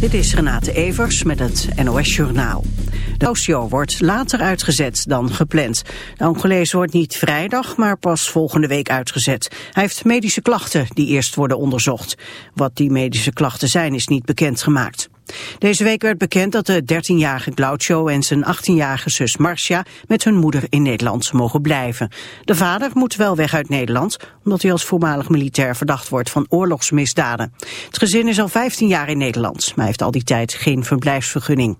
Dit is Renate Evers met het NOS Journaal. De show wordt later uitgezet dan gepland. De Angolees wordt niet vrijdag, maar pas volgende week uitgezet. Hij heeft medische klachten die eerst worden onderzocht. Wat die medische klachten zijn is niet bekendgemaakt. Deze week werd bekend dat de 13-jarige Glaucio en zijn 18-jarige zus Marcia met hun moeder in Nederland mogen blijven. De vader moet wel weg uit Nederland, omdat hij als voormalig militair verdacht wordt van oorlogsmisdaden. Het gezin is al 15 jaar in Nederland, maar heeft al die tijd geen verblijfsvergunning.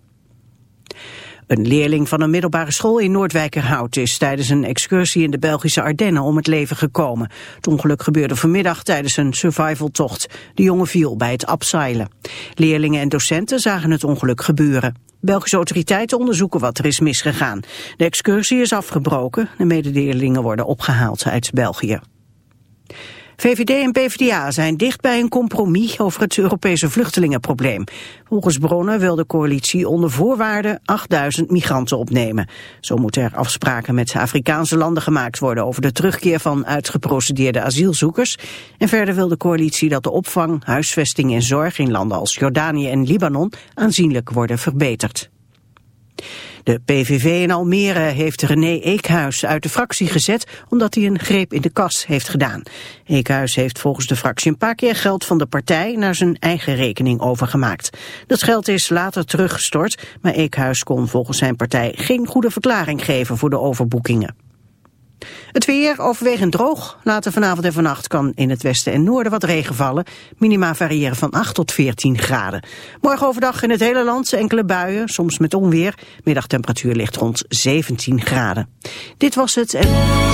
Een leerling van een middelbare school in Noordwijkerhout is tijdens een excursie in de Belgische Ardennen om het leven gekomen. Het ongeluk gebeurde vanmiddag tijdens een survivaltocht. De jongen viel bij het abseilen. Leerlingen en docenten zagen het ongeluk gebeuren. Belgische autoriteiten onderzoeken wat er is misgegaan. De excursie is afgebroken. De medeleerlingen worden opgehaald uit België. VVD en PvdA zijn dicht bij een compromis over het Europese vluchtelingenprobleem. Volgens bronnen wil de coalitie onder voorwaarden 8000 migranten opnemen. Zo moeten er afspraken met Afrikaanse landen gemaakt worden over de terugkeer van uitgeprocedeerde asielzoekers. En verder wil de coalitie dat de opvang, huisvesting en zorg in landen als Jordanië en Libanon aanzienlijk worden verbeterd. De PVV in Almere heeft René Eekhuis uit de fractie gezet omdat hij een greep in de kas heeft gedaan. Eekhuis heeft volgens de fractie een paar keer geld van de partij naar zijn eigen rekening overgemaakt. Dat geld is later teruggestort, maar Eekhuis kon volgens zijn partij geen goede verklaring geven voor de overboekingen. Het weer overwegend droog. Later vanavond en vannacht kan in het westen en noorden wat regen vallen. Minima variëren van 8 tot 14 graden. Morgen overdag in het hele land enkele buien, soms met onweer. Middagtemperatuur ligt rond 17 graden. Dit was het en...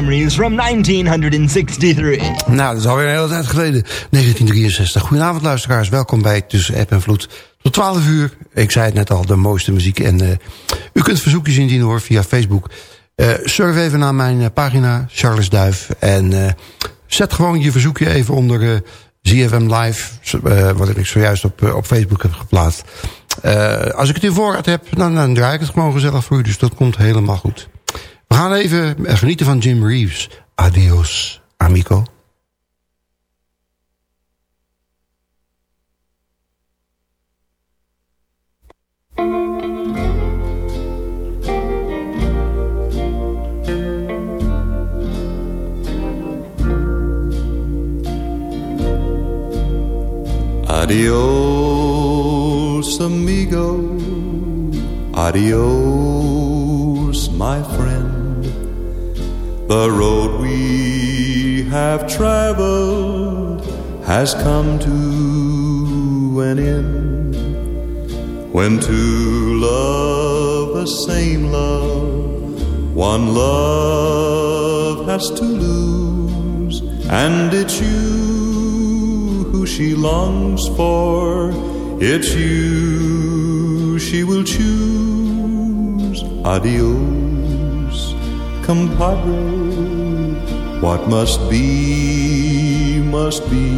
Memories, from 1963. Nou, dat is alweer een hele tijd geleden. 1963. Goedenavond luisteraars, welkom bij Tussen App en Vloed. Tot 12 uur, ik zei het net al, de mooiste muziek. En uh, u kunt verzoekjes indienen hoor, via Facebook. Uh, surf even naar mijn uh, pagina, Charles Duif. En zet gewoon je verzoekje even onder ZFM Live. wat ik zojuist op, op Facebook heb geplaatst. als ik het in voorraad heb, dan, dan draai ik het gewoon gezellig voor u. Dus dat komt helemaal goed. We gaan even genieten van Jim Reeves. Adios, amico. Adios, amigo. Adios, my friend. The road we have traveled has come to an end. When two love the same love, one love has to lose, and it's you who she longs for. It's you she will choose. Adios, compadre. What must be, must be.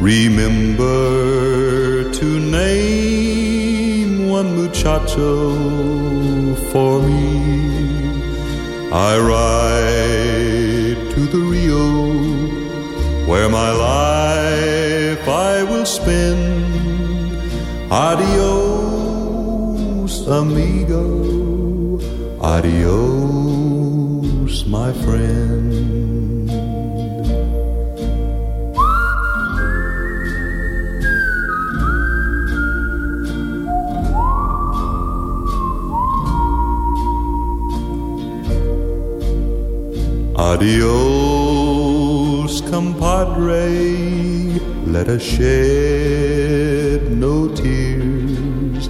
Remember to name one muchacho for me. I ride to the Rio where my life I will spend. Adios, amigo. Adios, my friend. Adios compadre, let us shed no tears.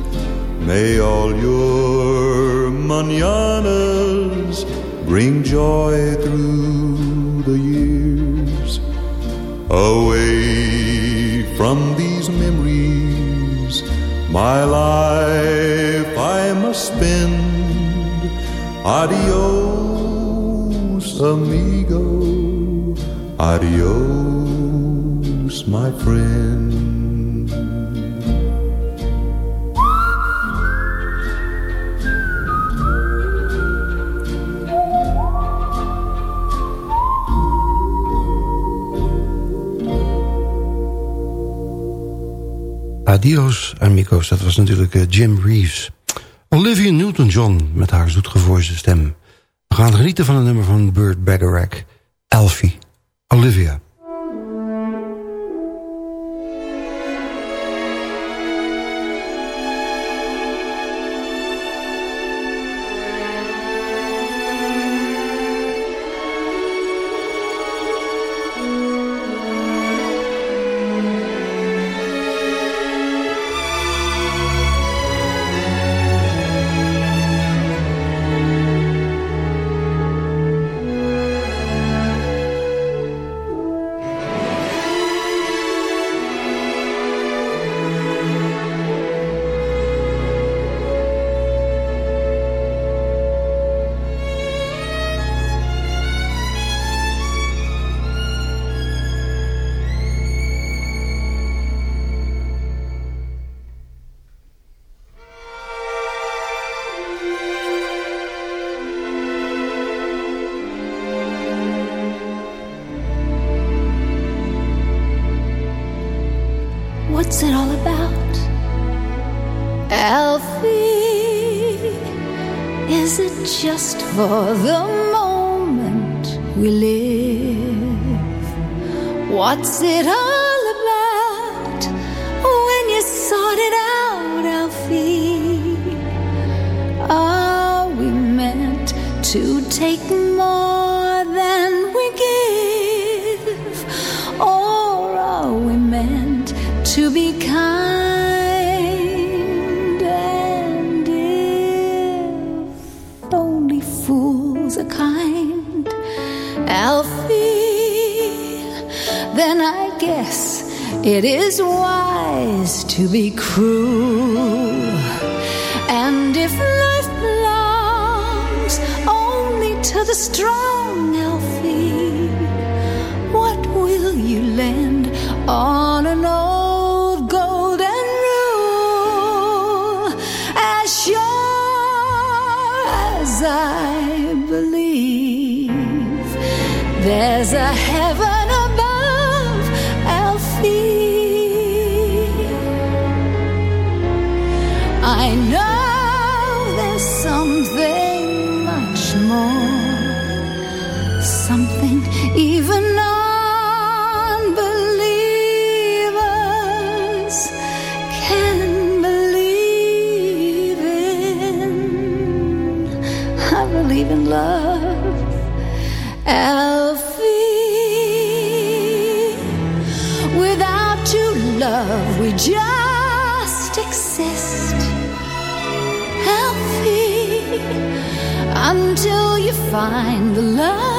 May all your mananas bring joy through the years. Away from these memories, my life I must spend. Adios, amigo. Adios, my friend. Adios, amigos. Dat was natuurlijk uh, Jim Reeves. Olivia Newton-John met haar zoetgevoerde stem. We gaan genieten van een nummer van Burt Bacharach, Elfie. Olivia. What's it all is wise to be cruel. And if life belongs only to the strong, In love, Alfie. Without you, love, we just exist Alfie, until you find the love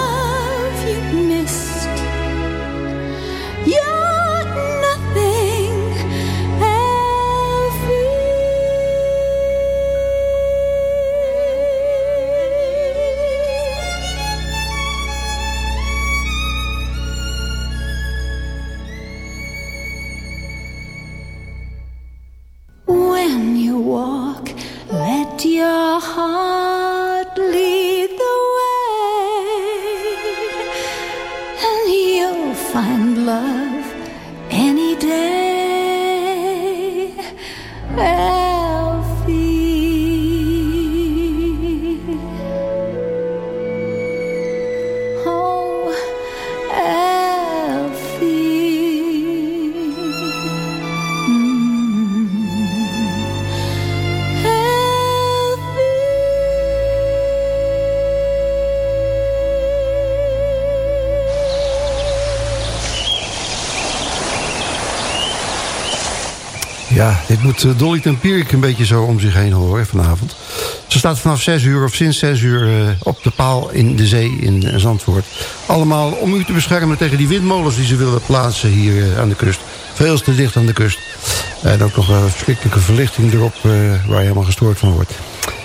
Dit moet eh, Dolly Tempierik een beetje zo om zich heen horen vanavond. Ze staat vanaf 6 uur of sinds 6 uur eh, op de paal in de zee in eh, Zandvoort. Allemaal om u te beschermen tegen die windmolens die ze willen plaatsen hier aan de kust. Veel te dicht aan de kust. En ook nog een verschrikkelijke verlichting erop waar je helemaal gestoord van wordt.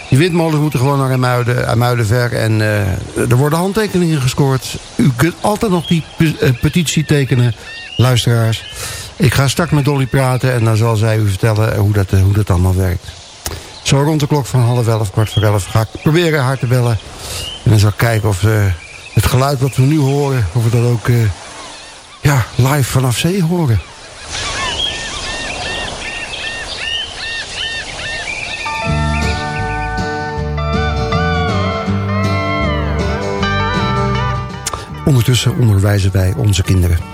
Die windmolens moeten gewoon naar Amuiden, Amuiden ver. En er worden handtekeningen gescoord. U kunt altijd nog die petitie tekenen, luisteraars. Ik ga straks met Dolly praten en dan zal zij u vertellen hoe dat, hoe dat allemaal werkt. Zo rond de klok van half elf, kwart voor elf ga ik proberen haar te bellen. En dan zal ik kijken of uh, het geluid wat we nu horen, of we dat ook uh, ja, live vanaf zee horen. Ondertussen onderwijzen wij onze kinderen.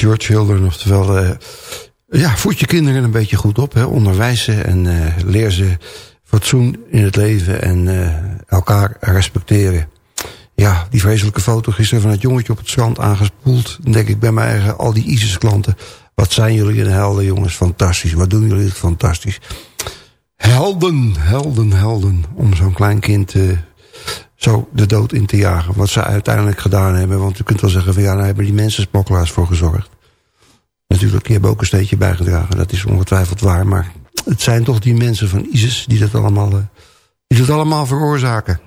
Your Children, oftewel... Uh, ja, voed je kinderen een beetje goed op. Hè? Onderwijs ze en uh, leer ze fatsoen in het leven en uh, elkaar respecteren. Ja, die vreselijke foto gisteren van het jongetje op het strand aangespoeld. Denk ik bij mij al die ISIS-klanten... wat zijn jullie een helden, jongens, fantastisch. Wat doen jullie fantastisch. Helden, helden, helden. Om zo'n klein kind zo de dood in te jagen. Wat ze uiteindelijk gedaan hebben. Want u kunt wel zeggen van ja, daar hebben die mensen voor gezorgd. Natuurlijk, die hebben ook een steentje bijgedragen. Dat is ongetwijfeld waar. Maar het zijn toch die mensen van ISIS die dat allemaal, uh, die dat allemaal veroorzaken.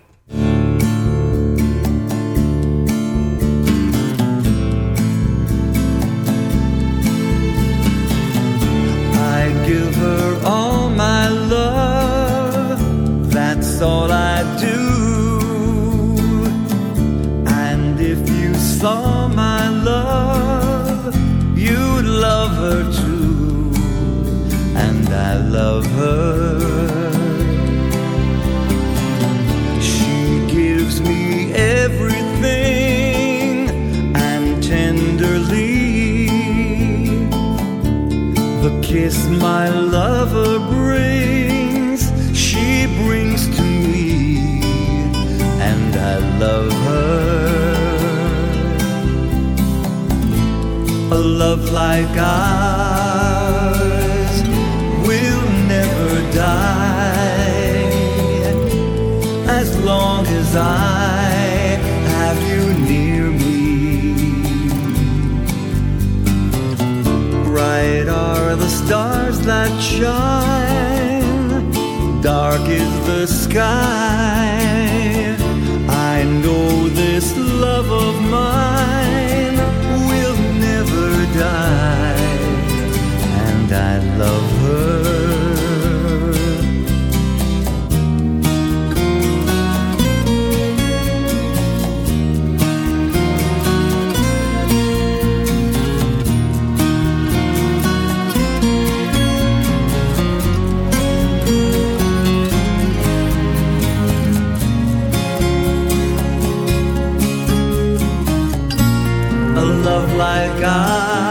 Love like ours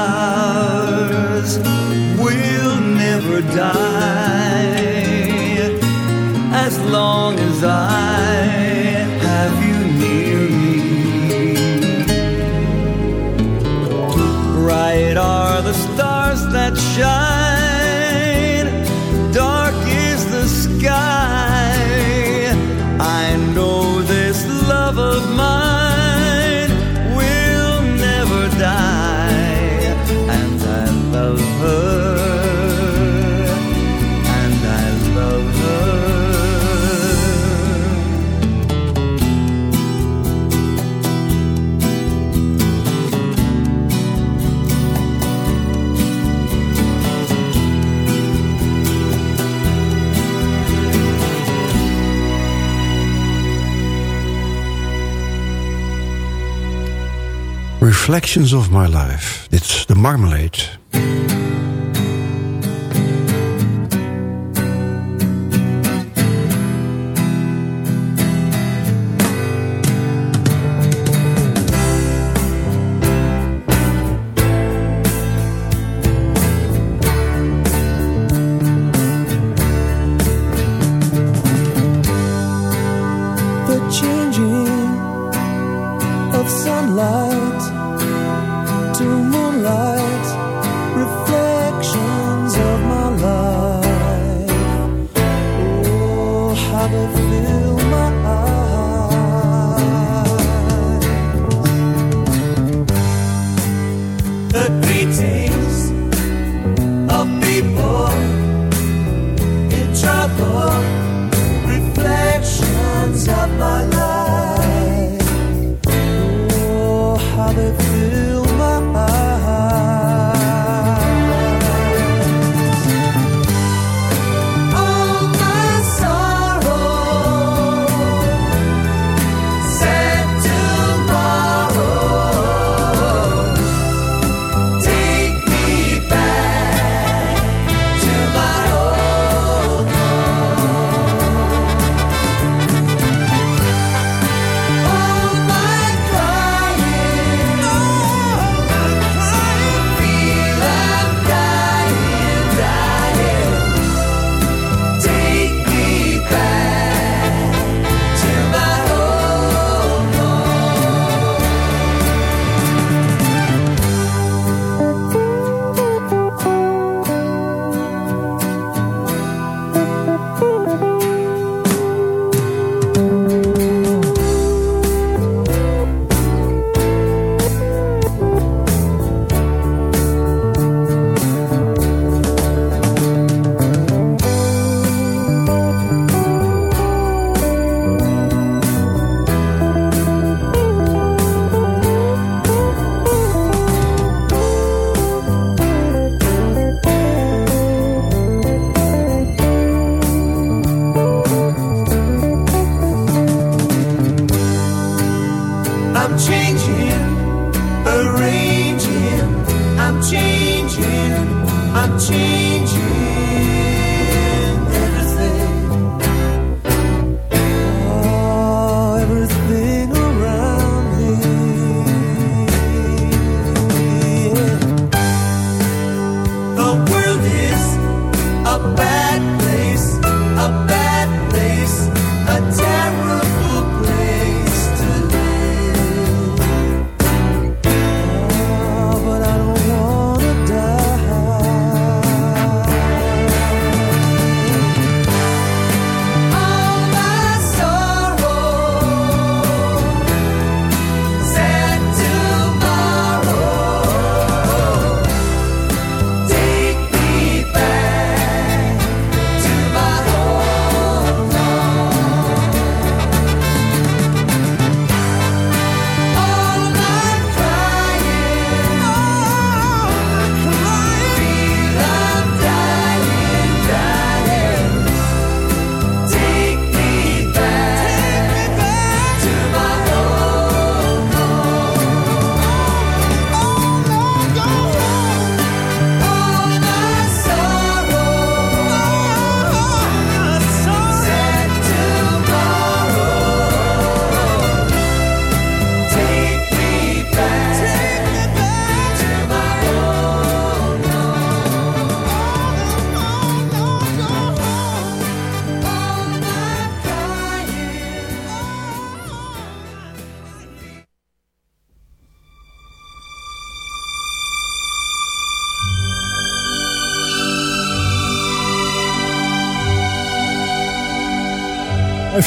Reflections of My Life. Dit is de Marmalade.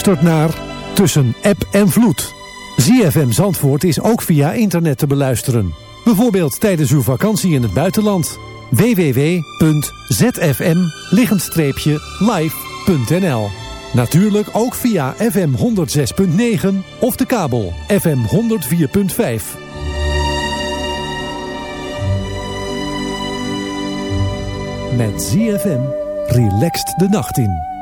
Luistert naar Tussen App en Vloed. ZFM Zandvoort is ook via internet te beluisteren. Bijvoorbeeld tijdens uw vakantie in het buitenland. www.zfm-live.nl Natuurlijk ook via FM 106.9 of de kabel FM 104.5. Met ZFM relaxt de nacht in.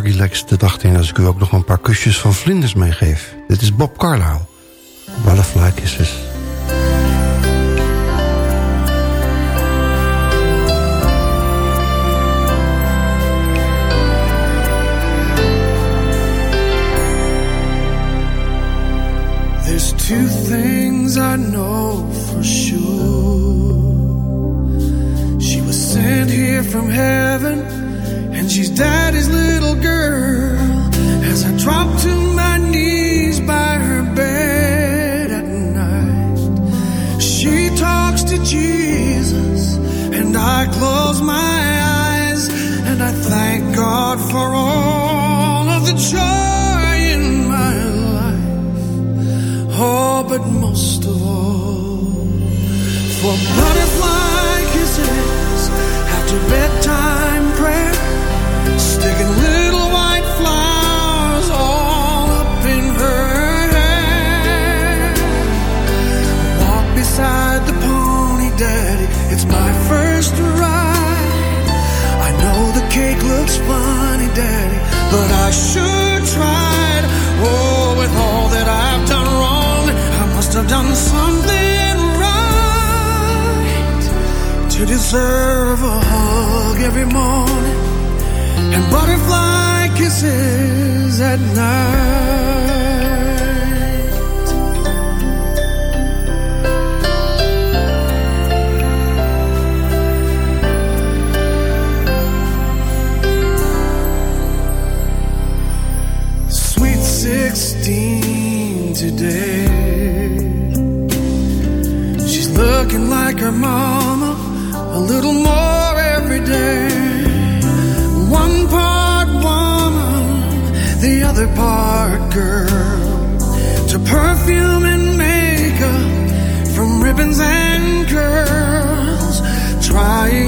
Relaxed de dag in... als ik u ook nog een paar kusjes van vlinders meegeef. Dit is Bob Carlyle. Butterfly Kisses. There's two things I know for sure. She was sent here from heaven she's daddy's little girl as I drop to my knees by her bed at night. She talks to Jesus, and I close my eyes and I thank God for all of the joy in my life. Oh, but most of all, for butterfly kisses after bedtime prayer deserve a hug every morning and butterfly kisses at night. to perfume and makeup, from ribbons and curls, trying.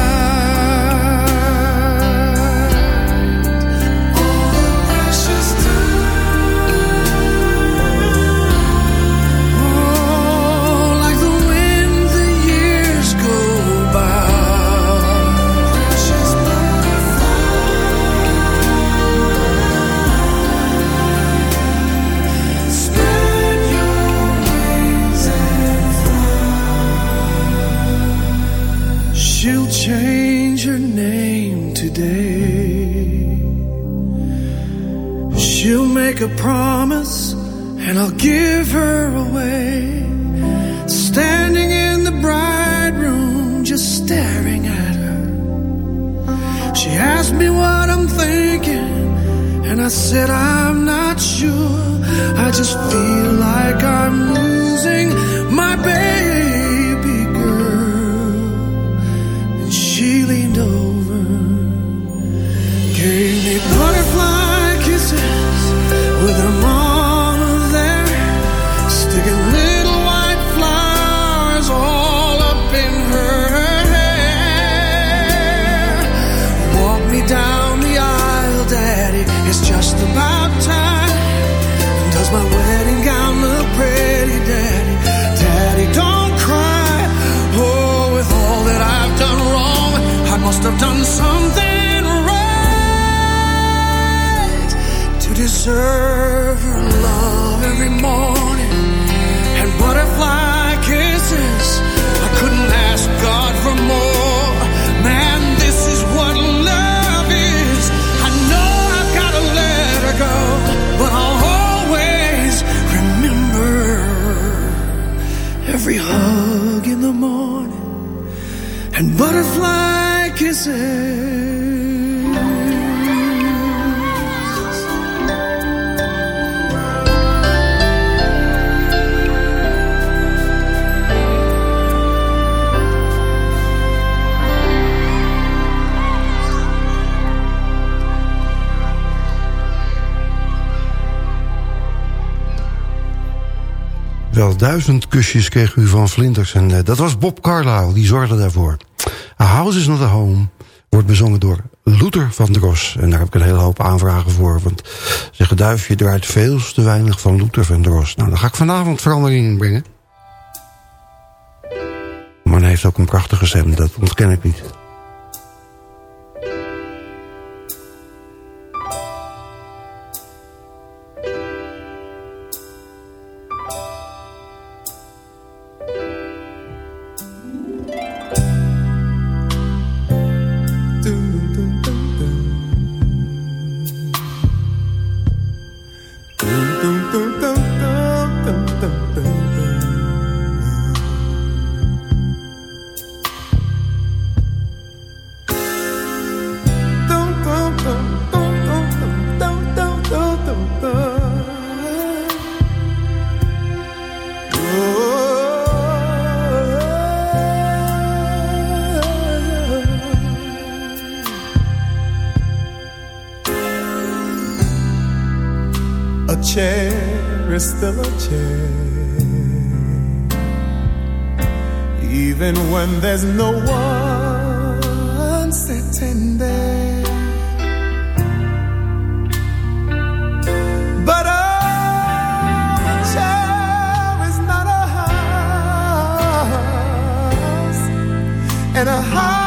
Wel duizend kusjes kreeg u van Vlinders. En eh, dat was Bob Carlyle, die zorgde daarvoor. House is not a Home wordt bezongen door Luther van Dros. En daar heb ik een hele hoop aanvragen voor. Want zeggen Duifje draait veel te weinig van Luther van Dros. Nou, dan ga ik vanavond verandering in brengen. Maar hij heeft ook een prachtige stem, dat ontken ik niet. Still a chair. Even when there's no one sitting there. But a chair is not a house. And a house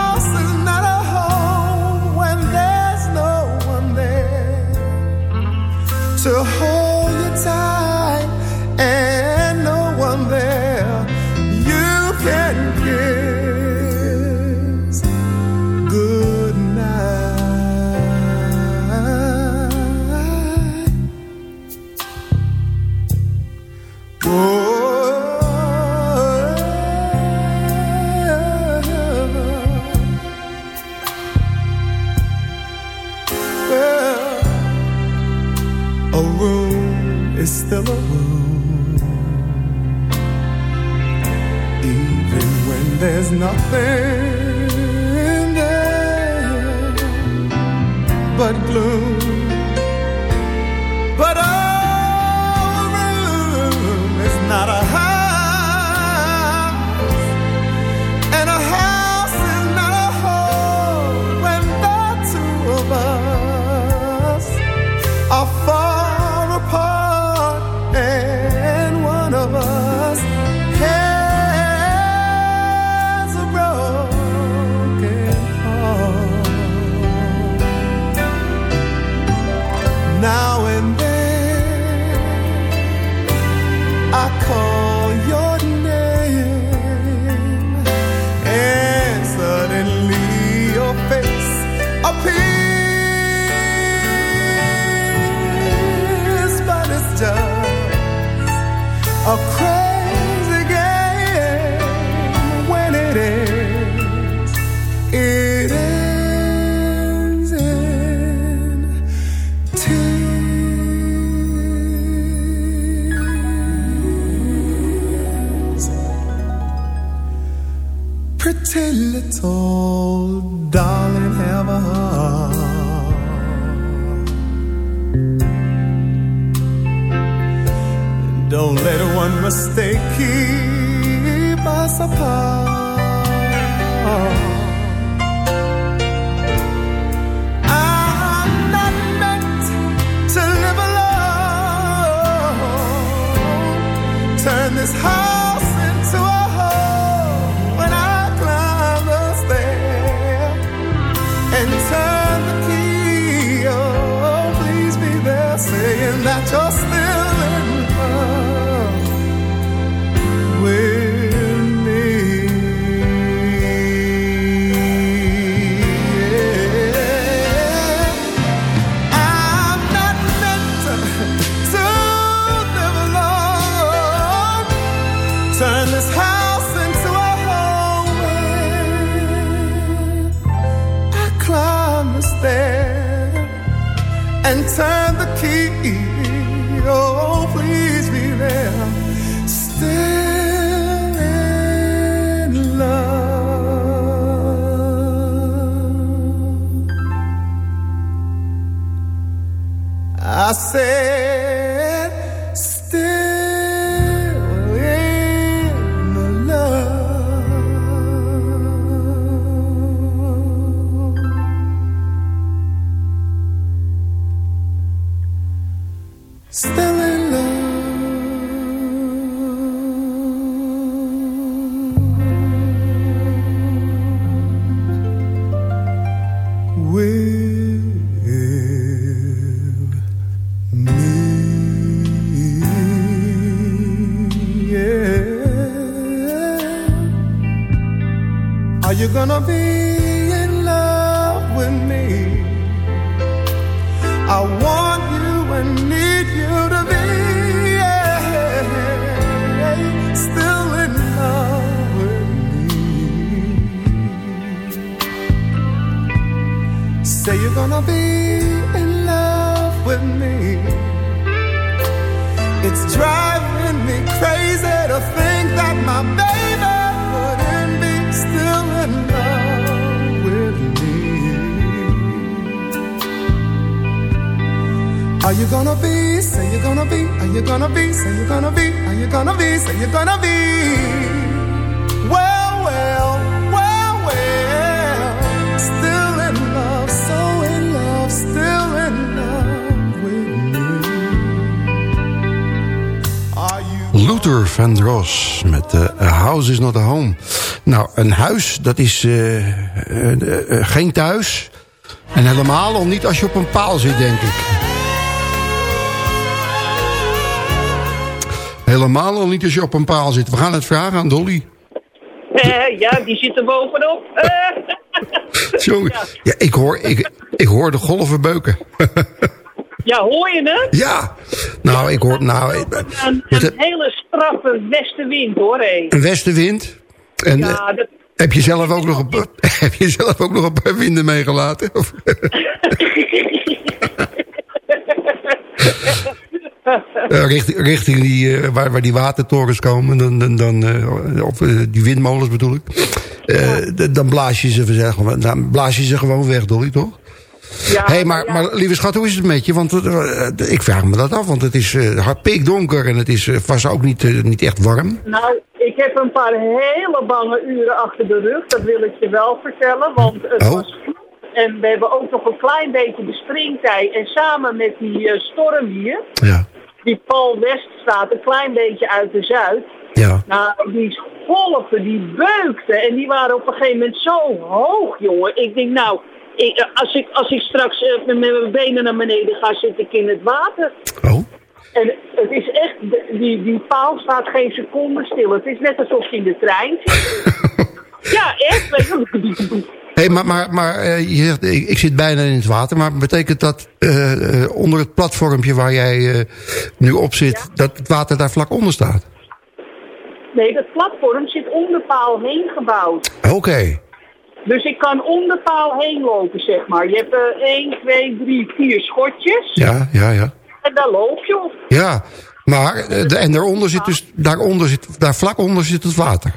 across dat is eh, eh, eh, geen thuis. En helemaal al niet als je op een paal zit, denk ik. Helemaal al niet als je op een paal zit. We gaan het vragen aan Dolly. Ja, die zit er bovenop. Sorry. Ja. ik, hoor, ik, ik hoor de golven beuken. ja, hoor je het? Ja. Nou, ik hoor... Nou, een, hele straffe westenwind, hoor. Hey. Een westenwind? En, ja, dat, heb je zelf ook nog een, heb je zelf ook nog een paar vinden meegelaten? Uh, eh, richting, richting die, eh, waar, waar die watertorens komen, dan, dan, dan uh, of die windmolens bedoel ik. dan blaas je ze, zeg, dan blaas je ze gewoon weg, door Dolly, toch? Ja, hey, maar, ja. maar lieve schat, hoe is het met je? Want eh, ik vraag me dat af, want het is eh pikdonker en het is eh, vast ook niet, eh, niet echt warm. Nou, ik heb een paar hele bange uren achter de rug, dat wil ik je wel vertellen, want het Oh. was goed. En we hebben ook nog een klein beetje de springtij. En samen met die eh, storm hier, Ja. die Paul West staat een klein beetje uit de Zuid. Ja. Nou, die golven, die beukten. En die waren op een gegeven moment zo hoog, jongen. Ik denk, nou, ik, eh, als, ik, als ik straks eh, met mijn benen naar beneden ga, zit ik in het water. Oh. En het is echt, die, die paal staat geen seconde stil. Het is net alsof je in de trein zit. ja, echt. Hé, maar, maar, maar eh, je zegt, ik, ik zit bijna in het water. Maar betekent dat onder het platformpje waar jij nu op zit... dat het water daar vlak onder staat? Nee, dat platform zit om de paal heen gebouwd. Oké. Dus ik kan om de paal heen lopen, zeg maar. Je hebt eh 1, 2, 3, 4 schotjes. Ja, ja, ja. En daar loop je op. Ja, maar eh, de, en daaronder zit dus, daaronder zit, daar vlak onder zit het water.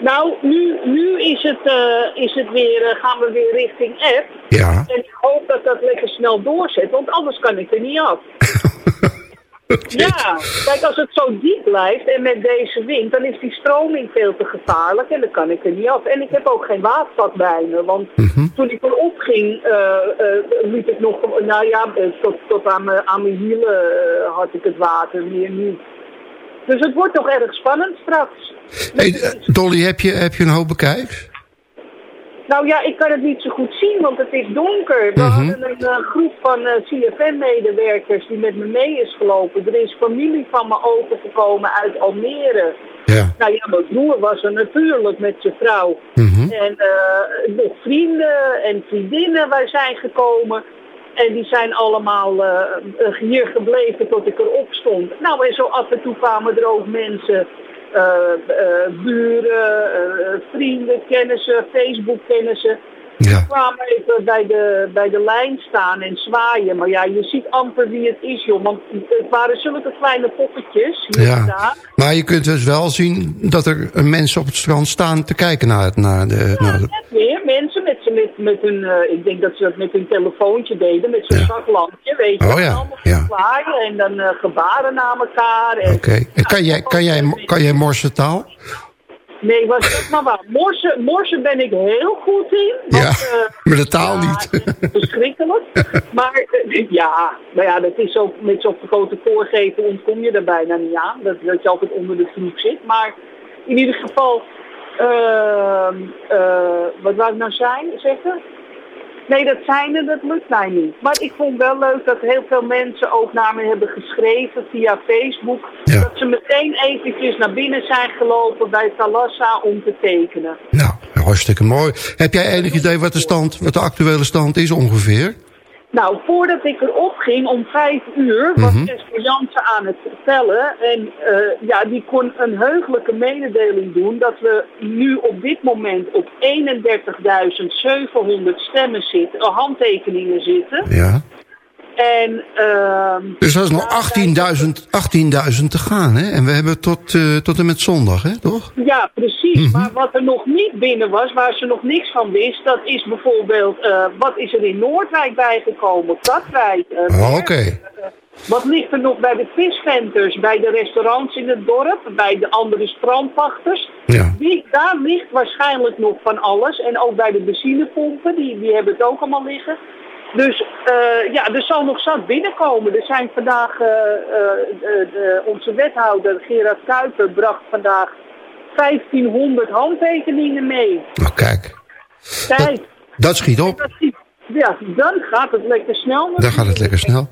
Nou, nu, nu is, het, eh, is het weer, eh, gaan we weer richting app. Ja. En ik hoop dat dat lekker snel doorzet, want anders kan ik er niet af. Ja, kijk, als het zo diep blijft en met deze wind, dan is die stroming veel te gevaarlijk en dan kan ik er niet af. En ik heb ook geen watervat bij me, want toen ik erop ging, eh, liep ik nog, nou ja, eh, tot, tot aan mijn, aan mijn hielen had ik het water, meer niet. Dus het wordt toch erg spannend straks. Hey, Dolly, heb je, heb je een hoop bekijks? Nou ja, ik kan het niet zo goed zien, want het is donker. We Mhm. hadden een eh, groep van eh, CFM-medewerkers die met me mee is gelopen. Er is familie van me overgekomen uit Almere. Ja. Nou ja, mijn broer was er natuurlijk met zijn vrouw. Mhm. En eh, nog vrienden en vriendinnen wij zijn gekomen. En die zijn allemaal hier gebleven tot ik erop stond. Nou, en zo af en toe kwamen er ook mensen, buren, eh, vrienden, kennissen, Facebook-kennissen. Ja. Kwamen even bij de, bij de lijn staan en zwaaien. Maar ja, je ziet amper wie het is, joh. Want het waren zulke kleine poppetjes hier en Ja. daar. Maar je kunt dus wel zien dat er mensen op het strand staan te kijken naar, het, naar, de, naar de... Net weer mensen met, met, met hun, eh, ik denk dat ze dat met hun telefoontje deden, met zo'n zaklampje, weet je. Oh ja, ja. zwaaien en dan eh, gebaren naar elkaar. Oké. En kan jij, kan jij, kan jij morsentaal? Nee, was dat nou waar? Morsen, morsen ben ik heel goed in. Want, Ja, eh, maar de taal ja, niet. Verschrikkelijk. maar eh, ja, nou ja, dat is ook met zo'n grote voorgeven ontkom je er bijna niet aan. Dat, dat je altijd onder de groep zit. Maar in ieder geval, ehm, eh, wat wou ik nou zijn, zeggen? Nee, dat zijn er, dat lukt mij niet. Maar ik vond wel leuk dat heel veel mensen ook naar me hebben geschreven via Facebook. Ja. Dat ze meteen eventjes naar binnen zijn gelopen bij Thalassa om te tekenen. Nou, hartstikke mooi. Heb jij enig idee wat de, stand, wat de actuele stand is ongeveer? Nou, voordat ik erop ging om vijf uur was. Esther Jansen aan het vertellen. En eh, ja, die kon een heugelijke mededeling doen dat we nu op dit moment op 31.700 stemmen zitten, eh, handtekeningen zitten. Ja. En ehm Dus dat is nog 18.000 18.000 te gaan, hè? En we hebben tot, eh, tot en met zondag, hè? Toch? Ja, precies. Mhm. Maar wat er nog niet binnen was, waar ze nog niks van wist, dat is bijvoorbeeld, eh, wat is er in Noordwijk bijgekomen? Katwijk. eh, Oh, Oké. Wat ligt er nog bij de visventers, bij de restaurants in het dorp, bij de andere strandpachters? Ja. Die, daar ligt waarschijnlijk nog van alles. En ook bij de benzinepompen, die, die hebben het ook allemaal liggen. Dus eh, ja, er zal nog zat binnenkomen. Er zijn vandaag, eh, eh, onze wethouder Gerard Kuiper bracht vandaag 1500 handtekeningen mee. Nou, kijk. Kijk, Dat schiet op. dat ziet- ja, dan gaat het lekker snel. Dan gaat het lekker snel.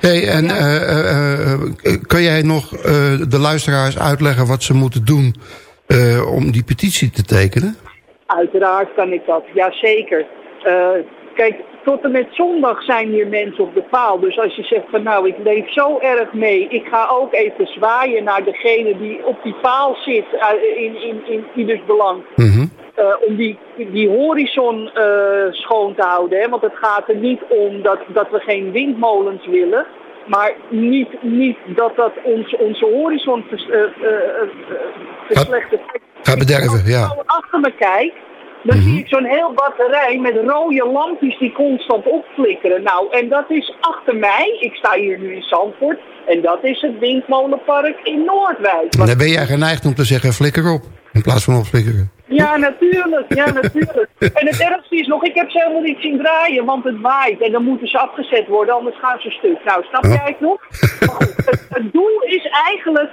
Hey, en kan jij nog de luisteraars uitleggen wat ze moeten doen om die petitie te tekenen? Uiteraard kan ik dat, jazeker. Eh kijk, tot en met zondag zijn hier mensen op de paal. Dus als je zegt van nou, ik leef zo erg mee. Ik ga ook even zwaaien naar degene die op die paal zit eh, in, in, in ieders belang. Mhm. Eh, om die, die horizon eh, schoon te houden. Hè? Want het gaat er niet om dat, dat we geen windmolens willen. Maar niet, niet dat dat ons, onze horizon vers, uh, verslechtert. Gaat bederven, ja. Als ik achter me kijk, dan Mhm. zie ik zo'n heel batterij met rode lampjes die constant opflikkeren. Nou, en dat is achter mij. Ik sta hier nu in Zandvoort. En dat is het windmolenpark in Noordwijk. En dan ben jij geneigd om te zeggen flikker op. In plaats van opflikkeren. Ja, natuurlijk. Ja, natuurlijk. En het ergste is nog, ik heb ze helemaal niet zien draaien, want het waait. En dan moeten ze afgezet worden, anders gaan ze stuk. Nou, snap jij het nog? Maar goed, het, het doel is eigenlijk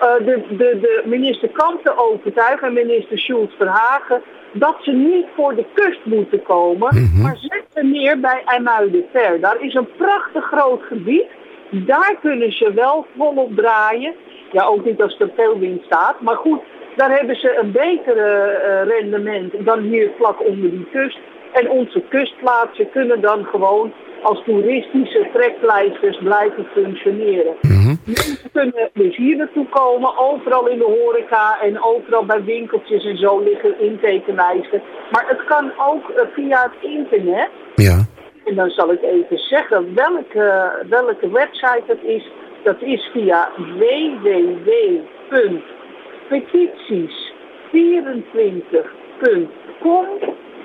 de, de, de minister Kamp te overtuigen en minister Schultz Verhagen dat ze niet voor de kust moeten komen, maar zet ze neer bij IJmuiden-Ver. Daar is een prachtig groot gebied. Daar kunnen ze wel volop draaien. Ja, ook niet als er veel wind staat. Maar goed, daar hebben ze een betere eh, rendement dan hier vlak onder die kust. En onze kustplaatsen kunnen dan gewoon als toeristische trekpleisters blijven functioneren. Mensen kunnen dus hier naartoe komen, overal in de horeca en overal bij winkeltjes en zo liggen intekenlijsten. Maar het kan ook eh, via het internet. Ja. En dan zal ik even zeggen welke, welke website het is. Dat is via www.petities24.com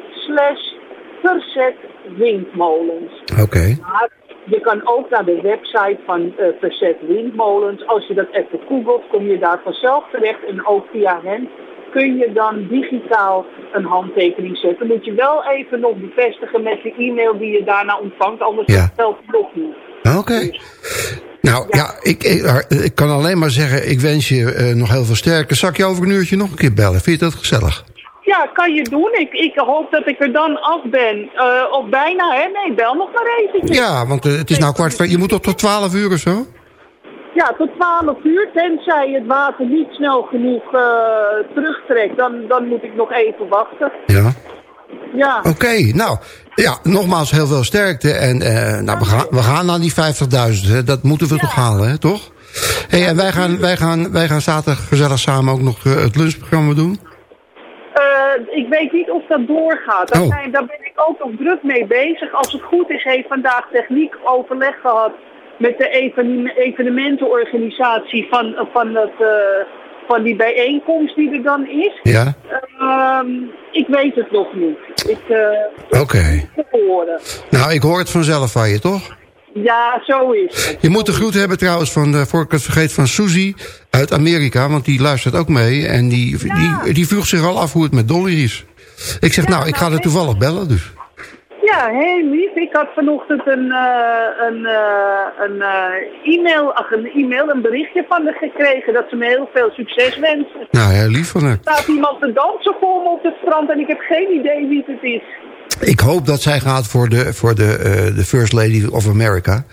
slash verzet windmolens. Oké. Maar je kan ook naar de website van eh, Verzet Windmolens. Als je dat even googelt, kom je daar vanzelf terecht. En ook via hen kun je dan digitaal een handtekening zetten. Moet je wel even nog bevestigen met de e-mail die je daarna ontvangt. Anders Ja. geldt het nog niet. Oké. Nou ja, ik, ik, ik kan alleen maar zeggen, ik wens je eh, nog heel veel sterkte. Zal ik je over een uurtje nog een keer bellen? Vind je dat gezellig? Ja, kan je doen. Ik, ik hoop dat ik er dan af ben. Eh, of bijna, hè? Nee, bel nog maar even. Ja, want eh, het is nou kwart. Je moet toch tot 12 uur of zo? Ja, tot 12 uur. Tenzij het water niet snel genoeg eh, terugtrekt, dan, dan moet ik nog even wachten. Ja. Ja. Oké, nou, ja, nogmaals heel veel sterkte. En nou, we, gaan, we gaan naar die 50.000, hè. dat moeten we toch halen, hè, toch? hey, en wij gaan, wij, gaan, wij gaan zaterdag gezellig samen ook nog het lunchprogramma doen. Eh, ik weet niet of dat doorgaat. Daar, Oh. zijn, daar ben ik ook nog druk mee bezig. Als het goed is, heeft vandaag techniek overleg gehad met de even- evenementenorganisatie van, van, het, eh, van die bijeenkomst die er dan is. Ja? Ehm, ik weet het nog niet. Ik eh Oké. Nou, ik hoor het vanzelf van je, toch? Ja, zo is het. Je moet de groet hebben trouwens van, eh, voor ik het vergeet, van Suzy uit Amerika. Want die luistert ook mee. En die, die, die vroeg zich al af hoe het met Dolly is. Ik zeg, nou, ik ga er toevallig bellen dus. Ja, heel lief. Ik had vanochtend een, eh, een, eh, een e-mail, ach, een e-mail, een berichtje van haar gekregen dat ze me heel veel succes wensen. Nou, heel lief van haar. Er staat iemand te dansen voor me op het strand en ik heb geen idee wie het is. Ik hoop dat zij gaat voor de, voor de, eh, de First Lady of America.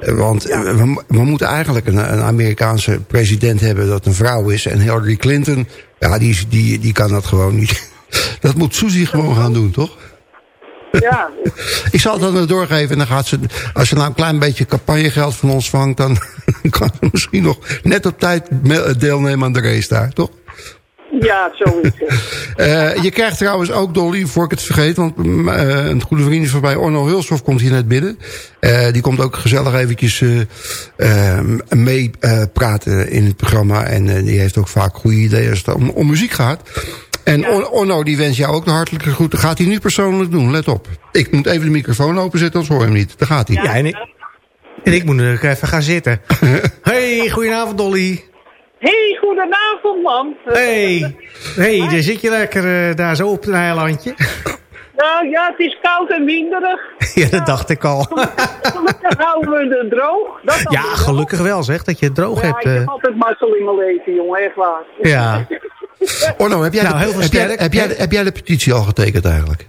Eh, Want eh, we, we moeten eigenlijk een, een Amerikaanse president hebben dat een vrouw is. En Hillary Clinton, ja, die, die, die kan dat gewoon niet. Dat moet Suzy gewoon gaan doen, toch? Ja, Ik zal het dan doorgeven en dan gaat ze... Als ze nou een klein beetje campagnegeld van ons vangt... dan kan ze misschien nog net op tijd me- deelnemen aan de race daar, toch? Ja zo is het. Eh, je krijgt trouwens ook, Dolly, voor ik het vergeet... want mm, eh, een goede vriend van mij, Orno Hulshoff, komt hier net binnen. Eh, die komt ook gezellig eventjes eh, eh, meepraten in het programma. En eh, die heeft ook vaak goede ideeën als het om, om muziek gaat. En Or- Orno, die wens jou ook de hartelijke groeten. Gaat hij nu persoonlijk doen, let op. Ik moet even de microfoon openzetten, anders hoor je hem niet. Daar gaat hij. Ja, en ik, en ik moet ook even gaan zitten. Hey, goedenavond Dolly. Hey, goedenavond man. Hey, hey, daar zit je lekker eh, daar zo op het eilandje. Nou ja, het is koud en winderig. ja, dat dacht ik al. Gelukkig houden we het droog. Dat ja, wel. gelukkig wel zeg, dat je het droog Ja, hebt. ik heb eh. altijd mazzel in mijn leven, jongen, echt waar. ja. Orno, heb jij, Nou, de, heb, jij, heb, jij, heb jij de petitie al getekend eigenlijk?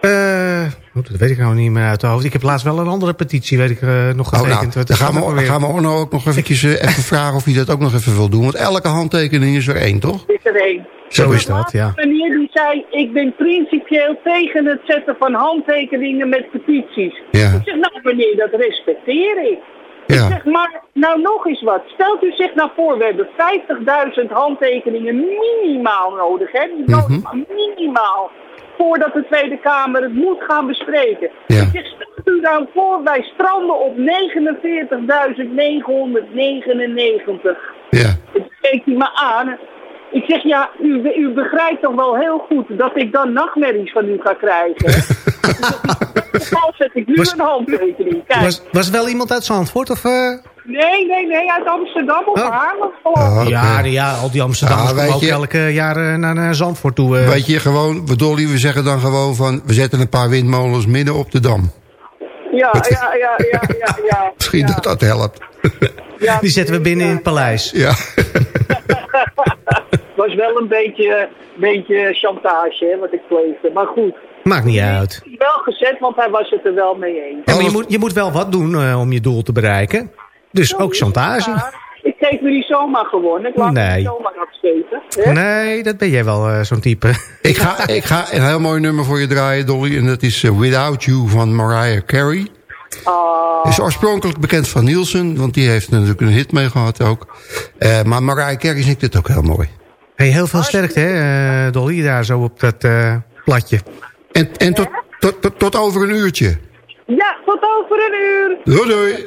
Eh, oh, dat weet ik nou niet meer uit de hoofd. Ik heb laatst wel een andere petitie, weet ik, eh, nog Oh, getekend. nou, Wat dan gaan we, alweer? gaan we Orno ook nog eventjes eh, even vragen of hij dat ook nog even wil doen. Want elke handtekening is er één, toch? Is er één. Zo is dat, ja. Meneer die zei, ik ben principieel tegen het zetten van handtekeningen met petities. Ja. Ik zeg, nou meneer, dat respecteer ik. Ik Ja. zeg, maar nou nog eens wat. Stelt u zich nou voor, we hebben 50.000 handtekeningen minimaal nodig, hè? Mhm. Minimaal. Voordat de Tweede Kamer het moet gaan bespreken. Ja. Ik zeg, stel u nou voor, wij stranden op 49.999. Ja. Het spreekt hij me aan. Ik zeg, ja, u, u begrijpt toch wel heel goed dat ik dan nachtmerries van u ga krijgen. Dan zet ik nu Was- een handtekening. Kijk. Was, was er wel iemand uit Zandvoort? Of, eh? Nee, nee, nee, uit Amsterdam of Oh. Haarlem. Oh, ja, ja, al die Amsterdammers komen ook je- elke jaar eh, naar, naar Zandvoort toe. eh. Weet je, gewoon, we Dolly, we zeggen dan gewoon van... we zetten een paar windmolens midden op de dam. Ja, ja, ja, ja, ja, ja. Misschien ja. dat dat helpt. Ja, die zetten we binnen in het paleis. Ja. Het was wel een beetje, beetje chantage, hè, wat ik pleegde. Maar goed, Maakt niet uit. het is wel gezet, want hij was het er wel mee eens. Ja, maar je, moet, je moet wel wat doen eh, om je doel te bereiken. Dus ook chantage. Ik geef me niet zomaar gewonnen. Ik laat me Nee. niet zomaar afsteken. hè. Nee, dat ben jij wel eh, zo'n type. Ik ga, ik ga een heel mooi nummer voor je draaien, Dolly. En dat is eh, Without You van Mariah Carey. Ah, Is oorspronkelijk bekend van Nielsen, want die heeft er natuurlijk een hit mee gehad ook. Eh, maar Mariah Carey zingt dit ook heel mooi. Hey, heel veel sterkte, hè, Dolly, daar zo op dat eh, platje. En, en tot, tot, tot, tot over een uurtje. ja, tot over een uur. Doei doei.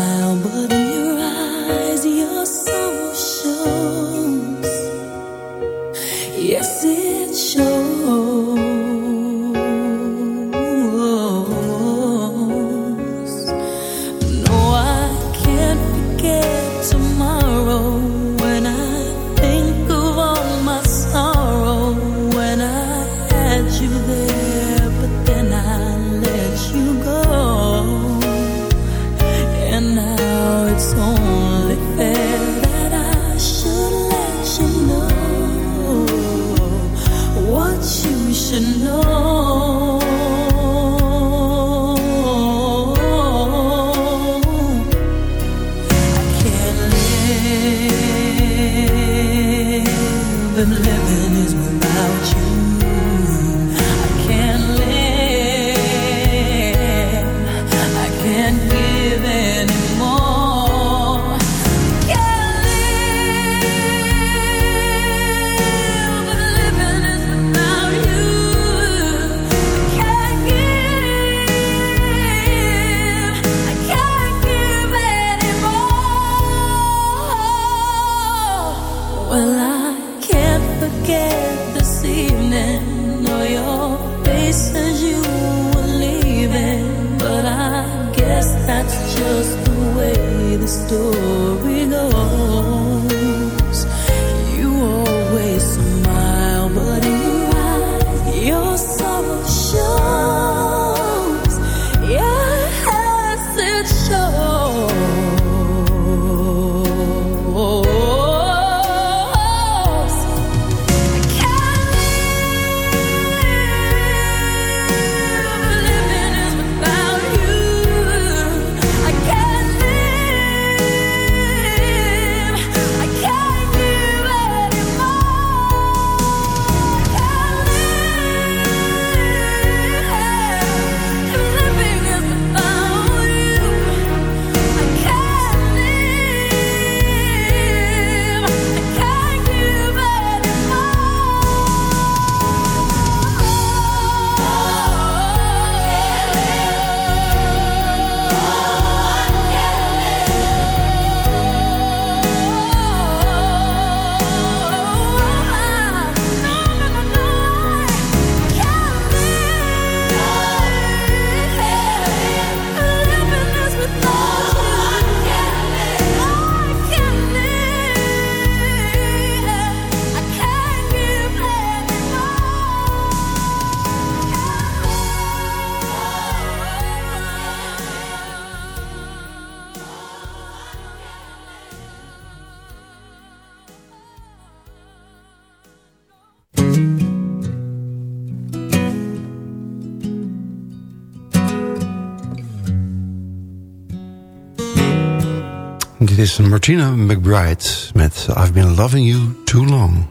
is Martina McBride met I've Been Loving You Too Long.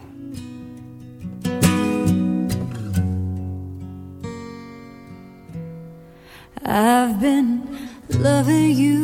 I've been loving you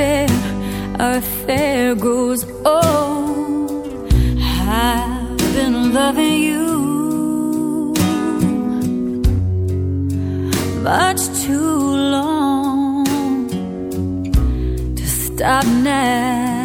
our affair grows old. I've been loving you much too long to stop now.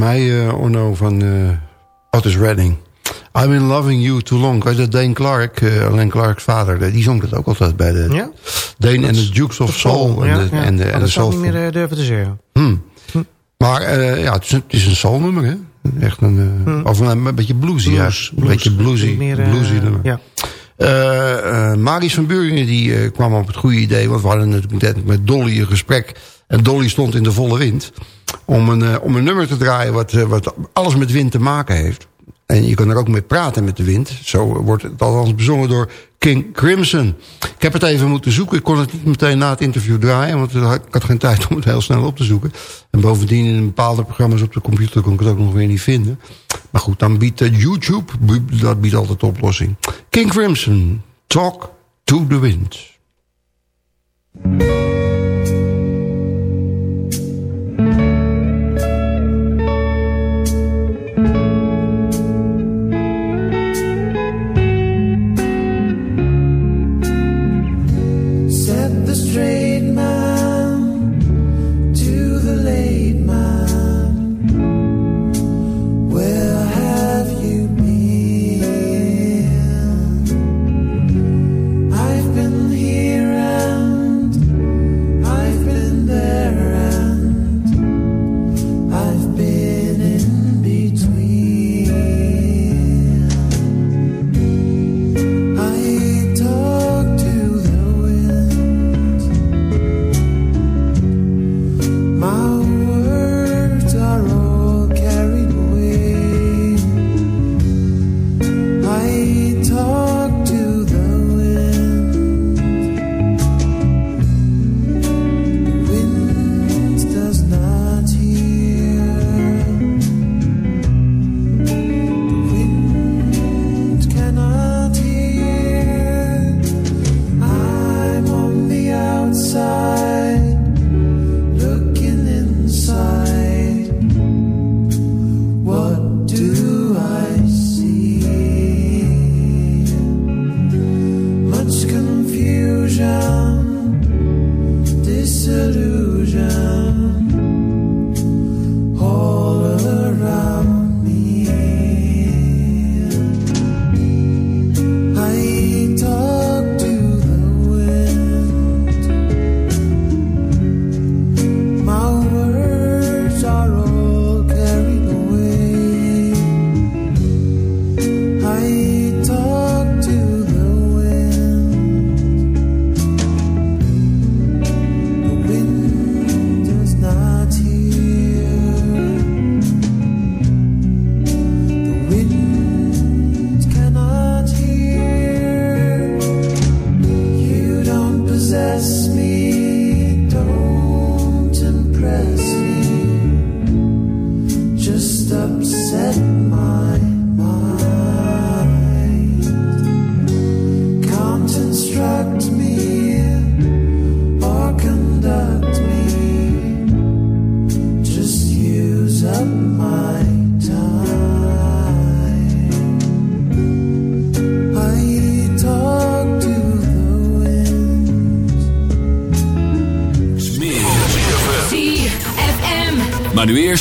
Mij, eh Orno van eh Otis Redding. I've been loving you too long. Weet je, Dane Clark, eh Alain Clark's vader, die zong dat ook altijd bij de... Ja? Dane en de Dukes of Soul. En de, ja. en de, Oh, en de dat zou Soul. niet meer durven te zeggen. Hmm. Maar eh, ja, het is een, het is een soulnummer, hè? Echt een, eh, Of een, een beetje bluesy, Blues. Een beetje bluesy, Meer, eh, bluesy nummer. Ja. Marius van Buringen die kwam op het goede idee... want we hadden natuurlijk net met Dolly een gesprek... en Dolly stond in de volle wind... om een, eh, om een nummer te draaien wat, eh, wat alles met wind te maken heeft. En je kan er ook mee praten met de wind. Zo wordt het althans bezongen door King Crimson. Ik heb het even moeten zoeken. Ik kon het niet meteen na het interview draaien... want ik had geen tijd om het heel snel op te zoeken. En bovendien in bepaalde programma's op de computer... kon ik het ook nog weer niet vinden. Maar goed, dan biedt eh, YouTube... dat biedt altijd de oplossing. King Crimson, Talk to the Wind.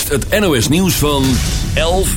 Het NOS nieuws van 11.